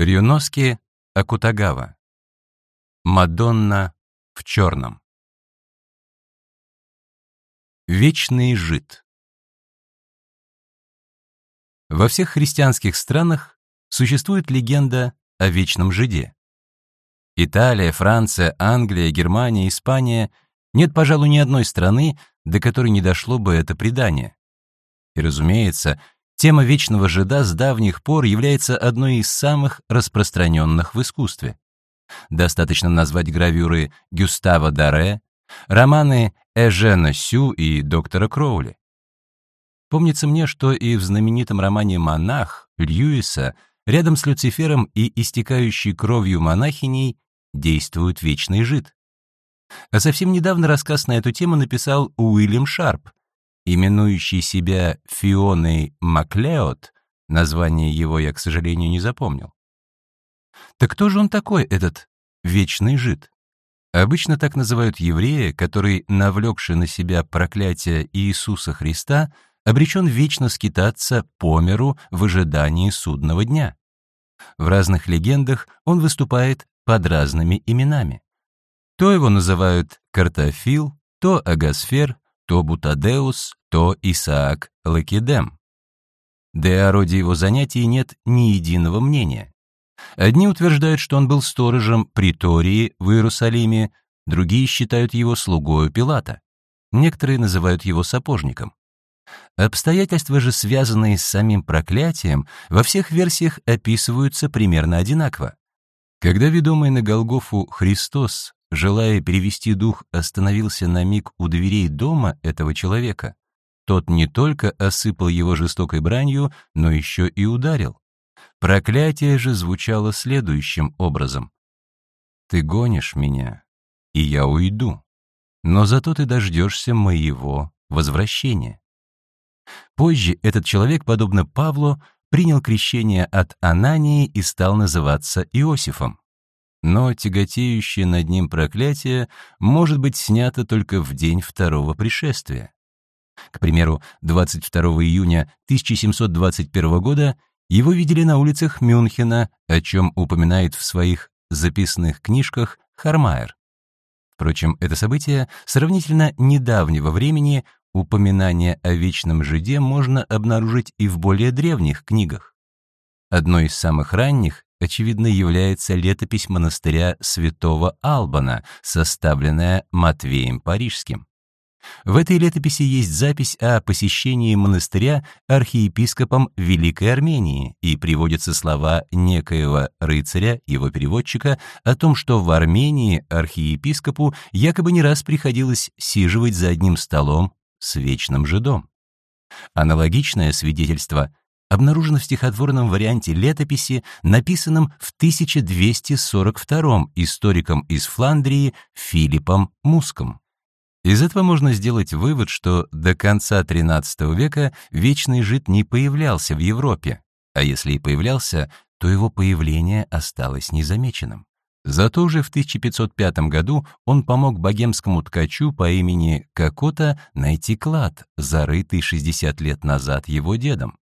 Рюноски Акутагава. Мадонна в черном. Вечный жид. Во всех христианских странах существует легенда о вечном жиде. Италия, Франция, Англия, Германия, Испания — нет, пожалуй, ни одной страны, до которой не дошло бы это предание. И, разумеется, Тема вечного жида с давних пор является одной из самых распространенных в искусстве. Достаточно назвать гравюры Гюстава Даре, романы Эжена Сю и доктора Кроули. Помнится мне, что и в знаменитом романе «Монах» Льюиса рядом с Люцифером и истекающей кровью монахиней действует вечный жид. А совсем недавно рассказ на эту тему написал Уильям Шарп, именующий себя Фионой Маклеод, название его я, к сожалению, не запомнил. Так кто же он такой, этот вечный жид? Обычно так называют еврея, который, навлекший на себя проклятие Иисуса Христа, обречен вечно скитаться по миру в ожидании судного дня. В разных легендах он выступает под разными именами. То его называют Картофил, то Агасфер, то Бутадеус, то Исаак Лакедем. Да о роде его занятий нет ни единого мнения. Одни утверждают, что он был сторожем притории в Иерусалиме, другие считают его слугою Пилата. Некоторые называют его сапожником. Обстоятельства же, связанные с самим проклятием, во всех версиях описываются примерно одинаково. Когда ведомый на Голгофу Христос желая перевести дух, остановился на миг у дверей дома этого человека, тот не только осыпал его жестокой бранью, но еще и ударил. Проклятие же звучало следующим образом. «Ты гонишь меня, и я уйду, но зато ты дождешься моего возвращения». Позже этот человек, подобно Павлу, принял крещение от Анании и стал называться Иосифом но тяготеющее над ним проклятие может быть снято только в день второго пришествия. К примеру, 22 июня 1721 года его видели на улицах Мюнхена, о чем упоминает в своих записных книжках Хармайер. Впрочем, это событие сравнительно недавнего времени, упоминание о вечном жиде можно обнаружить и в более древних книгах. Одной из самых ранних очевидно, является летопись монастыря святого Албана, составленная Матвеем Парижским. В этой летописи есть запись о посещении монастыря архиепископом Великой Армении и приводятся слова некоего рыцаря, его переводчика, о том, что в Армении архиепископу якобы не раз приходилось сиживать за одним столом с вечным жидом. Аналогичное свидетельство обнаружено в стихотворном варианте летописи, написанном в 1242 историком из Фландрии Филиппом Муском. Из этого можно сделать вывод, что до конца XIII века вечный жид не появлялся в Европе, а если и появлялся, то его появление осталось незамеченным. Зато уже в 1505 году он помог богемскому ткачу по имени Кокота найти клад, зарытый 60 лет назад его дедом.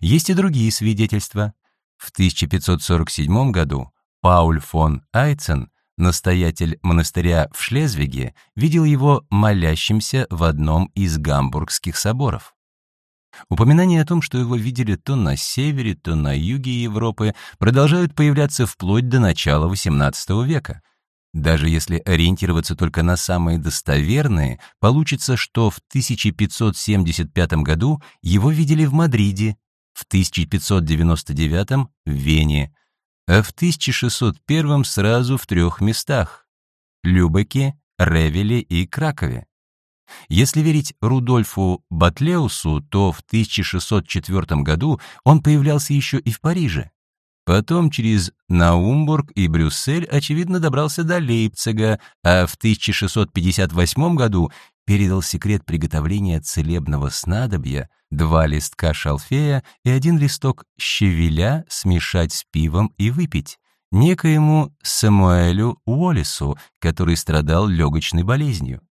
Есть и другие свидетельства. В 1547 году Пауль фон Айцен, настоятель монастыря в Шлезвиге, видел его молящимся в одном из гамбургских соборов. Упоминания о том, что его видели то на севере, то на юге Европы, продолжают появляться вплоть до начала XVIII века. Даже если ориентироваться только на самые достоверные, получится, что в 1575 году его видели в Мадриде, в 1599 в Вене, а в 1601 сразу в трех местах — Любеке, Ревеле и Кракове. Если верить Рудольфу Батлеусу, то в 1604 году он появлялся еще и в Париже. Потом через Наумбург и Брюссель, очевидно, добрался до Лейпцига, а в 1658 году передал секрет приготовления целебного снадобья, два листка шалфея и один листок щавеля смешать с пивом и выпить, некоему Самуэлю Уоллесу, который страдал легочной болезнью.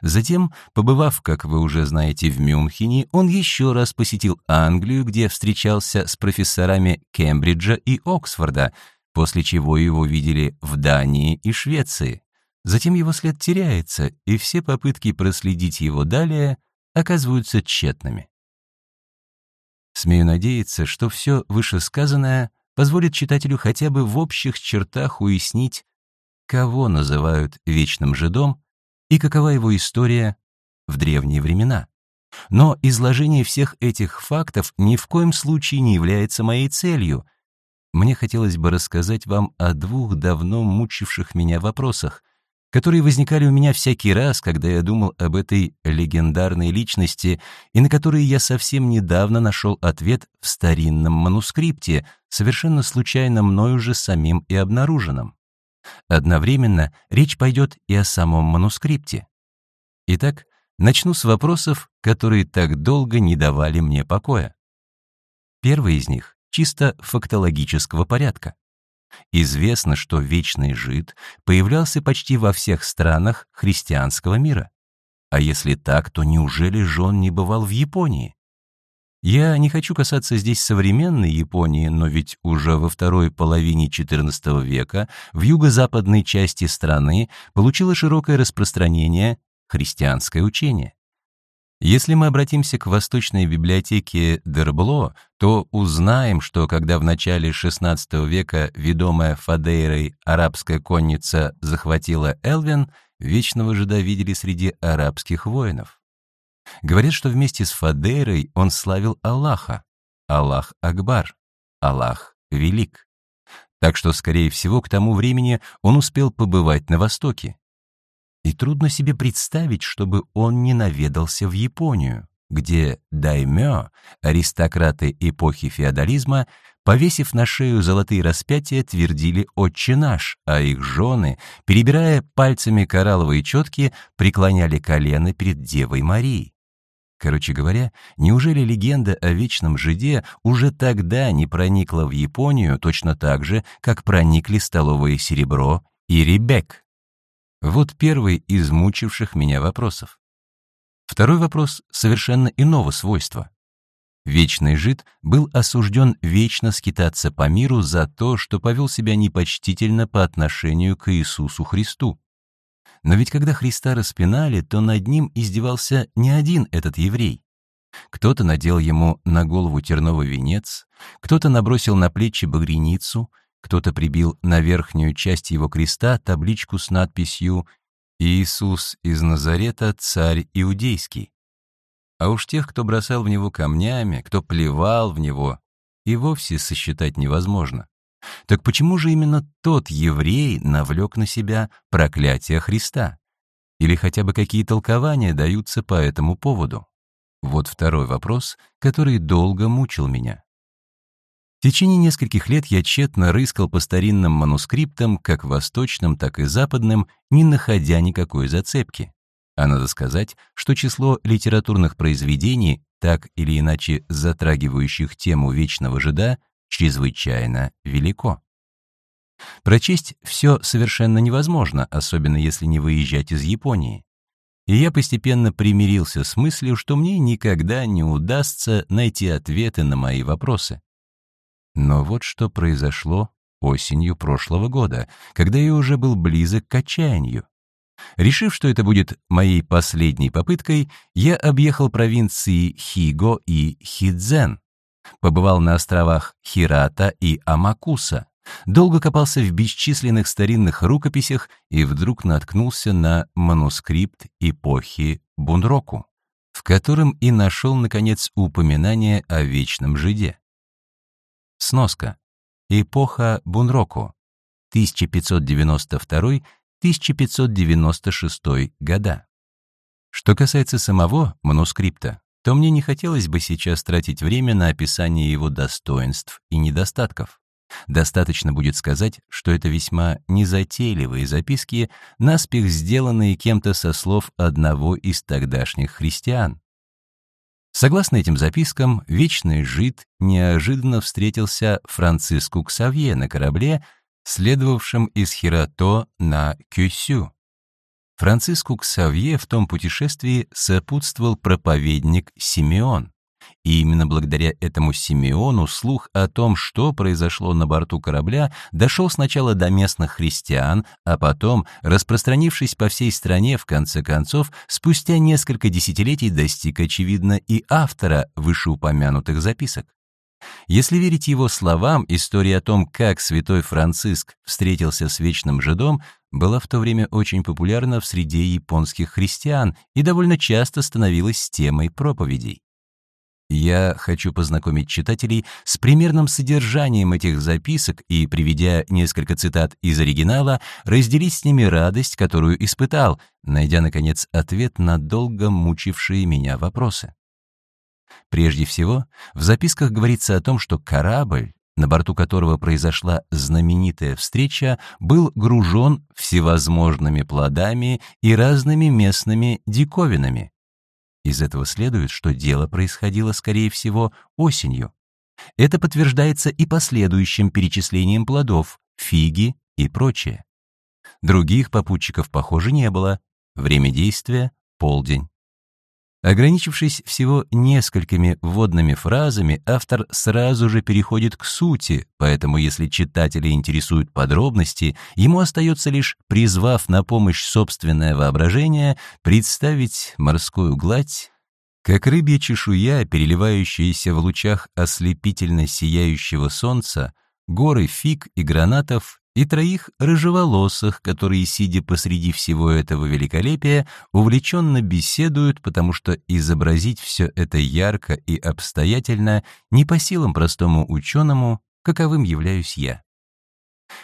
Затем, побывав, как вы уже знаете, в Мюнхене, он еще раз посетил Англию, где встречался с профессорами Кембриджа и Оксфорда, после чего его видели в Дании и Швеции. Затем его след теряется, и все попытки проследить его далее оказываются тщетными. Смею надеяться, что все вышесказанное позволит читателю хотя бы в общих чертах уяснить, кого называют вечным жидом и какова его история в древние времена. Но изложение всех этих фактов ни в коем случае не является моей целью. Мне хотелось бы рассказать вам о двух давно мучивших меня вопросах, которые возникали у меня всякий раз, когда я думал об этой легендарной личности, и на которые я совсем недавно нашел ответ в старинном манускрипте, совершенно случайно мною же самим и обнаруженном. Одновременно речь пойдет и о самом манускрипте. Итак, начну с вопросов, которые так долго не давали мне покоя. Первый из них чисто фактологического порядка. Известно, что вечный жид появлялся почти во всех странах христианского мира. А если так, то неужели же он не бывал в Японии? Я не хочу касаться здесь современной Японии, но ведь уже во второй половине XIV века в юго-западной части страны получило широкое распространение христианское учение. Если мы обратимся к восточной библиотеке Дербло, то узнаем, что когда в начале XVI века ведомая Фадейрой арабская конница захватила Элвин, вечного жида видели среди арабских воинов. Говорят, что вместе с Фадейрой он славил Аллаха. Аллах Акбар. Аллах Велик. Так что, скорее всего, к тому времени он успел побывать на Востоке. И трудно себе представить, чтобы он не наведался в Японию, где даймё, аристократы эпохи феодализма, повесив на шею золотые распятия, твердили «Отче наш», а их жены, перебирая пальцами коралловые четки, преклоняли колено перед Девой Марией. Короче говоря, неужели легенда о вечном жиде уже тогда не проникла в Японию точно так же, как проникли столовое серебро и ребек? Вот первый из мучивших меня вопросов. Второй вопрос совершенно иного свойства. Вечный жид был осужден вечно скитаться по миру за то, что повел себя непочтительно по отношению к Иисусу Христу. Но ведь когда Христа распинали, то над ним издевался не один этот еврей. Кто-то надел ему на голову терновый венец, кто-то набросил на плечи багряницу, кто-то прибил на верхнюю часть его креста табличку с надписью «Иисус из Назарета, царь иудейский». А уж тех, кто бросал в него камнями, кто плевал в него, и вовсе сосчитать невозможно. Так почему же именно тот еврей навлек на себя проклятие Христа? Или хотя бы какие толкования даются по этому поводу? Вот второй вопрос, который долго мучил меня. В течение нескольких лет я тщетно рыскал по старинным манускриптам, как восточным, так и западным, не находя никакой зацепки. А надо сказать, что число литературных произведений, так или иначе затрагивающих тему вечного жида, чрезвычайно велико. Прочесть все совершенно невозможно, особенно если не выезжать из Японии. И я постепенно примирился с мыслью, что мне никогда не удастся найти ответы на мои вопросы. Но вот что произошло осенью прошлого года, когда я уже был близок к отчаянию. Решив, что это будет моей последней попыткой, я объехал провинции Хиго и Хидзен, Побывал на островах Хирата и Амакуса, долго копался в бесчисленных старинных рукописях и вдруг наткнулся на манускрипт эпохи Бунроку, в котором и нашел, наконец, упоминание о вечном жиде. Сноска. Эпоха Бунроку. 1592-1596 года. Что касается самого манускрипта, то мне не хотелось бы сейчас тратить время на описание его достоинств и недостатков. Достаточно будет сказать, что это весьма незатейливые записки, наспех сделанные кем-то со слов одного из тогдашних христиан. Согласно этим запискам, вечный жид неожиданно встретился Франциску Ксавье на корабле, следовавшем из Хирато на Кюсю. Франциску Ксавье в том путешествии сопутствовал проповедник Симеон. И именно благодаря этому Симеону слух о том, что произошло на борту корабля, дошел сначала до местных христиан, а потом, распространившись по всей стране, в конце концов, спустя несколько десятилетий достиг, очевидно, и автора вышеупомянутых записок. Если верить его словам, история о том, как святой Франциск встретился с вечным жидом, была в то время очень популярна в среде японских христиан и довольно часто становилась темой проповедей. Я хочу познакомить читателей с примерным содержанием этих записок и, приведя несколько цитат из оригинала, разделить с ними радость, которую испытал, найдя, наконец, ответ на долго мучившие меня вопросы. Прежде всего, в записках говорится о том, что корабль, на борту которого произошла знаменитая встреча, был гружен всевозможными плодами и разными местными диковинами. Из этого следует, что дело происходило, скорее всего, осенью. Это подтверждается и последующим перечислением плодов, фиги и прочее. Других попутчиков, похоже, не было. Время действия — полдень. Ограничившись всего несколькими вводными фразами, автор сразу же переходит к сути, поэтому если читателя интересуют подробности, ему остается лишь, призвав на помощь собственное воображение, представить морскую гладь, как рыбья чешуя, переливающаяся в лучах ослепительно сияющего солнца, горы фиг и гранатов и троих рыжеволосых, которые, сидя посреди всего этого великолепия, увлеченно беседуют, потому что изобразить все это ярко и обстоятельно не по силам простому ученому, каковым являюсь я.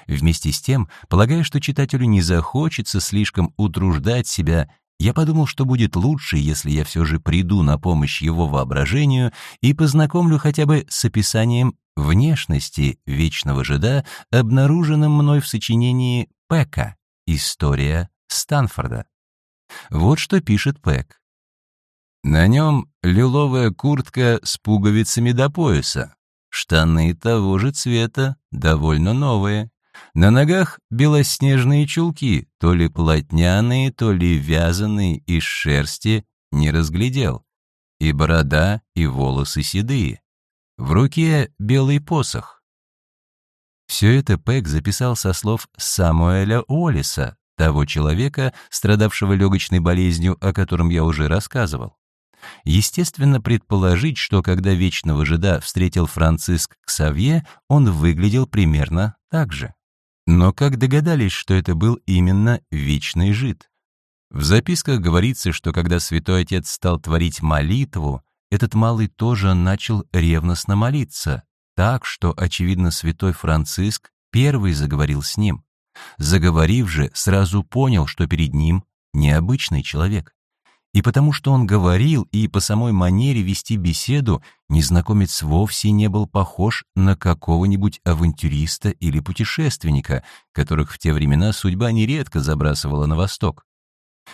Вместе с тем, полагая, что читателю не захочется слишком утруждать себя, я подумал, что будет лучше, если я все же приду на помощь его воображению и познакомлю хотя бы с описанием внешности вечного жида, обнаруженным мной в сочинении Пэка «История Станфорда». Вот что пишет Пэк. На нем лиловая куртка с пуговицами до пояса, штаны того же цвета, довольно новые. На ногах белоснежные чулки, то ли плотняные, то ли вязаные из шерсти, не разглядел. И борода, и волосы седые. В руке белый посох. Все это Пэк записал со слов Самуэля Уоллиса, того человека, страдавшего легочной болезнью, о котором я уже рассказывал. Естественно предположить, что когда вечного жида встретил Франциск Ксавье, он выглядел примерно так же. Но как догадались, что это был именно вечный жид? В записках говорится, что когда святой отец стал творить молитву, этот малый тоже начал ревностно молиться, так что, очевидно, святой Франциск первый заговорил с ним. Заговорив же, сразу понял, что перед ним необычный человек. И потому что он говорил и по самой манере вести беседу, незнакомец вовсе не был похож на какого-нибудь авантюриста или путешественника, которых в те времена судьба нередко забрасывала на восток.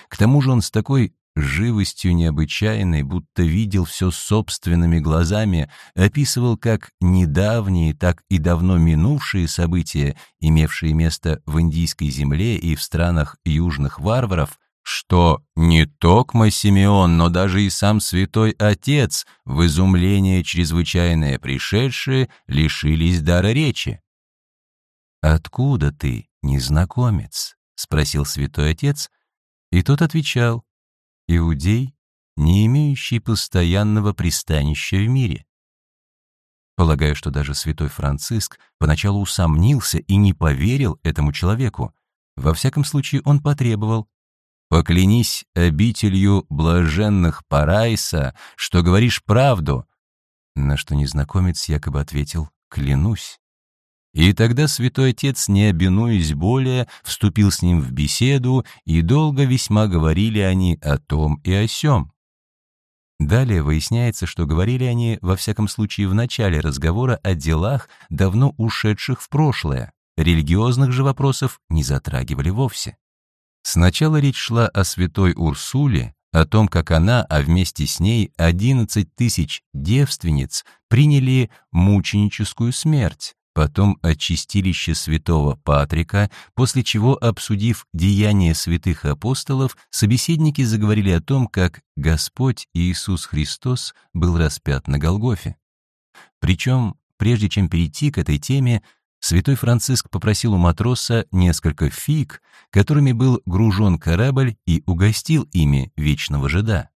К тому же он с такой живостью необычайной, будто видел все собственными глазами, описывал как недавние, так и давно минувшие события, имевшие место в индийской земле и в странах южных варваров, что не токмо Симеон, но даже и сам святой отец, в изумление чрезвычайное пришедшие, лишились дара речи. «Откуда ты, незнакомец?» — спросил святой отец, и тот отвечал, иудей, не имеющий постоянного пристанища в мире. Полагаю, что даже святой Франциск поначалу усомнился и не поверил этому человеку. Во всяком случае, он потребовал «Поклянись обителью блаженных Парайса, что говоришь правду», на что незнакомец якобы ответил «Клянусь». И тогда святой отец, не обинуясь более, вступил с ним в беседу, и долго весьма говорили они о том и о сём. Далее выясняется, что говорили они, во всяком случае, в начале разговора о делах, давно ушедших в прошлое. Религиозных же вопросов не затрагивали вовсе. Сначала речь шла о святой Урсуле, о том, как она, а вместе с ней 11 тысяч девственниц приняли мученическую смерть, потом о чистилище святого Патрика, после чего, обсудив деяния святых апостолов, собеседники заговорили о том, как Господь Иисус Христос был распят на Голгофе. Причем, прежде чем перейти к этой теме, святой Франциск попросил у матроса несколько фиг, которыми был гружен корабль, и угостил ими вечного жида.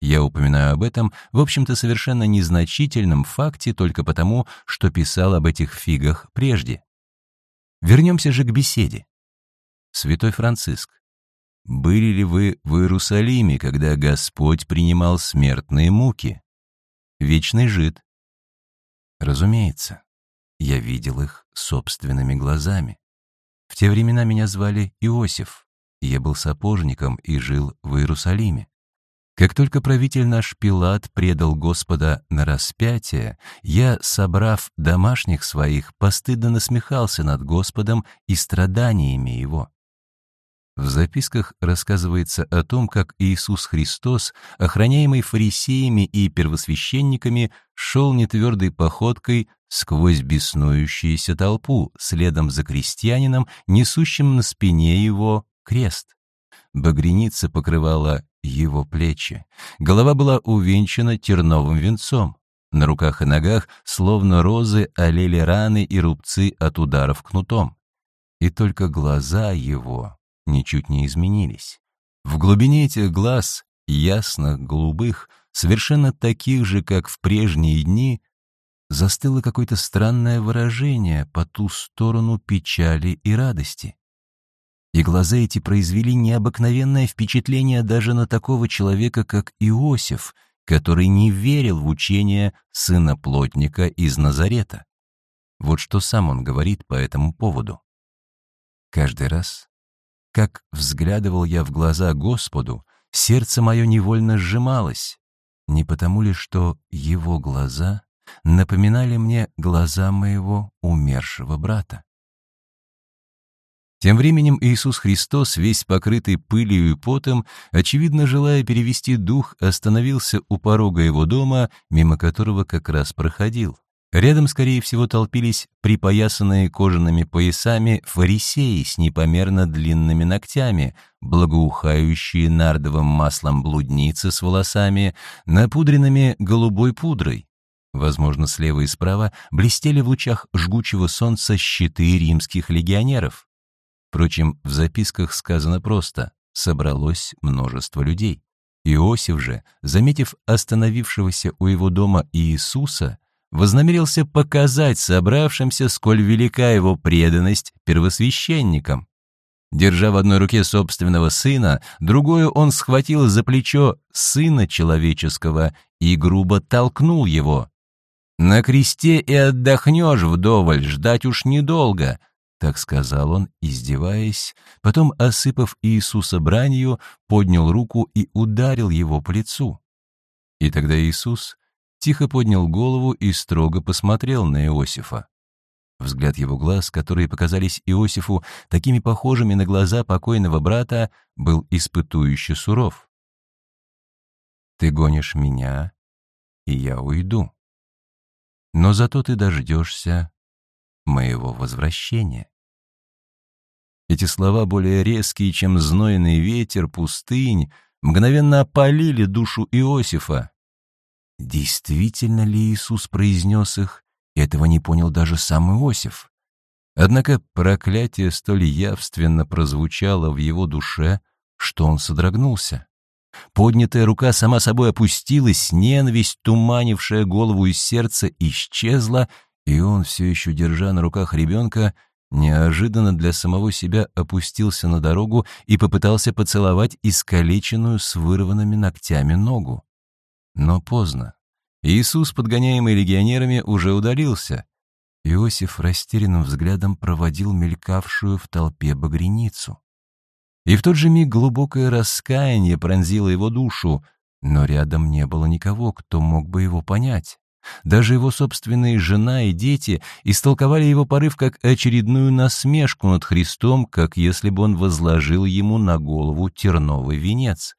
Я упоминаю об этом, в общем-то, совершенно незначительном факте только потому, что писал об этих фигах прежде. Вернемся же к беседе. Святой Франциск, были ли вы в Иерусалиме, когда Господь принимал смертные муки? Вечный жид. Разумеется, я видел их собственными глазами. В те времена меня звали Иосиф, я был сапожником и жил в Иерусалиме. Как только правитель наш Пилат предал Господа на распятие, я, собрав домашних своих, постыдно насмехался над Господом и страданиями Его. В записках рассказывается о том, как Иисус Христос, охраняемый фарисеями и первосвященниками, шел нетвердой походкой сквозь беснующуюся толпу, следом за крестьянином, несущим на спине его крест. Багреница покрывала его плечи. Голова была увенчана терновым венцом. На руках и ногах, словно розы, олели раны и рубцы от ударов кнутом. И только глаза его ничуть не изменились. В глубине этих глаз, ясных, голубых, совершенно таких же, как в прежние дни, застыло какое-то странное выражение по ту сторону печали и радости. И глаза эти произвели необыкновенное впечатление даже на такого человека, как Иосиф, который не верил в учение сына плотника из Назарета. Вот что сам он говорит по этому поводу. Каждый раз, как взглядывал я в глаза Господу, сердце мое невольно сжималось, не потому ли, что его глаза напоминали мне глаза моего умершего брата. Тем временем Иисус Христос, весь покрытый пылью и потом, очевидно желая перевести дух, остановился у порога его дома, мимо которого как раз проходил. Рядом, скорее всего, толпились припоясанные кожаными поясами фарисеи с непомерно длинными ногтями, благоухающие нардовым маслом блудницы с волосами, напудренными голубой пудрой. Возможно, слева и справа блестели в лучах жгучего солнца щиты римских легионеров. Впрочем, в записках сказано просто «собралось множество людей». Иосиф же, заметив остановившегося у его дома Иисуса, вознамерился показать собравшимся, сколь велика его преданность первосвященникам. Держа в одной руке собственного сына, другую он схватил за плечо сына человеческого и грубо толкнул его. «На кресте и отдохнешь вдоволь, ждать уж недолго», так сказал он, издеваясь, потом, осыпав Иисуса бранью, поднял руку и ударил его по лицу. И тогда Иисус тихо поднял голову и строго посмотрел на Иосифа. Взгляд его глаз, которые показались Иосифу такими похожими на глаза покойного брата, был испытующе суров. «Ты гонишь меня, и я уйду. Но зато ты дождешься моего возвращения». Эти слова, более резкие, чем знойный ветер, пустынь, мгновенно опалили душу Иосифа. Действительно ли Иисус произнес их? Этого не понял даже сам Иосиф. Однако проклятие столь явственно прозвучало в его душе, что он содрогнулся. Поднятая рука сама собой опустилась, ненависть, туманившая голову и сердце, исчезла, и он, все еще держа на руках ребенка, неожиданно для самого себя опустился на дорогу и попытался поцеловать искалеченную с вырванными ногтями ногу. Но поздно. Иисус, подгоняемый легионерами, уже удалился. Иосиф растерянным взглядом проводил мелькавшую в толпе багреницу. И в тот же миг глубокое раскаяние пронзило его душу, но рядом не было никого, кто мог бы его понять. Даже его собственные жена и дети истолковали его порыв как очередную насмешку над Христом, как если бы он возложил ему на голову терновый венец.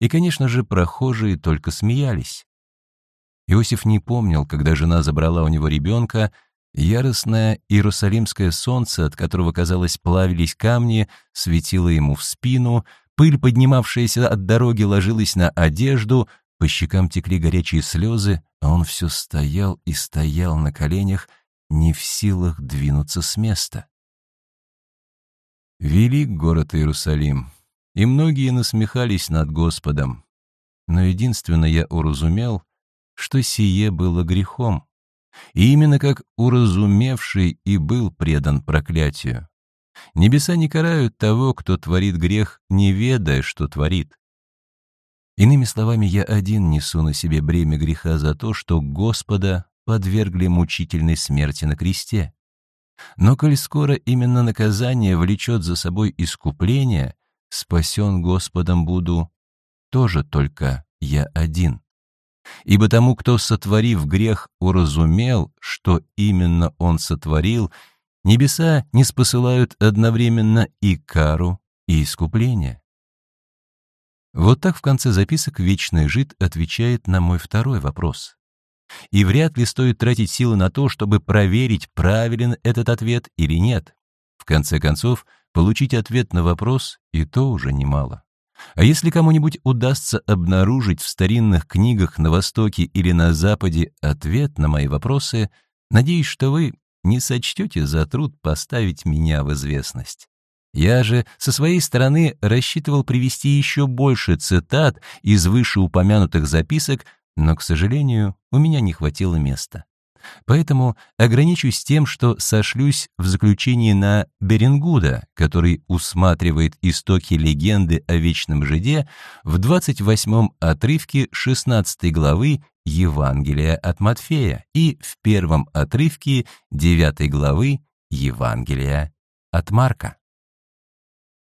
И, конечно же, прохожие только смеялись. Иосиф не помнил, когда жена забрала у него ребенка, Яростное иерусалимское солнце, от которого, казалось, плавились камни, светило ему в спину, пыль, поднимавшаяся от дороги, ложилась на одежду, по щекам текли горячие слезы, а он все стоял и стоял на коленях, не в силах двинуться с места. Велик город Иерусалим, и многие насмехались над Господом, но единственно я уразумел, что сие было грехом. И именно как уразумевший и был предан проклятию. Небеса не карают того, кто творит грех, не ведая, что творит. Иными словами, я один несу на себе бремя греха за то, что Господа подвергли мучительной смерти на кресте. Но коль скоро именно наказание влечет за собой искупление, спасен Господом буду тоже только я один. Ибо тому, кто, сотворив грех, уразумел, что именно он сотворил, небеса не спосылают одновременно и кару, и искупление. Вот так в конце записок Вечный Жид отвечает на мой второй вопрос. И вряд ли стоит тратить силы на то, чтобы проверить, правилен этот ответ или нет. В конце концов, получить ответ на вопрос и то уже немало. А если кому-нибудь удастся обнаружить в старинных книгах на Востоке или на Западе ответ на мои вопросы, надеюсь, что вы не сочтете за труд поставить меня в известность. Я же со своей стороны рассчитывал привести еще больше цитат из вышеупомянутых записок, но, к сожалению, у меня не хватило места. Поэтому ограничусь тем, что сошлюсь в заключении на Берингуда, который усматривает истоки легенды о вечном жиде в 28-м отрывке 16 главы Евангелия от Матфея и в первом отрывке 9 главы Евангелия от Марка.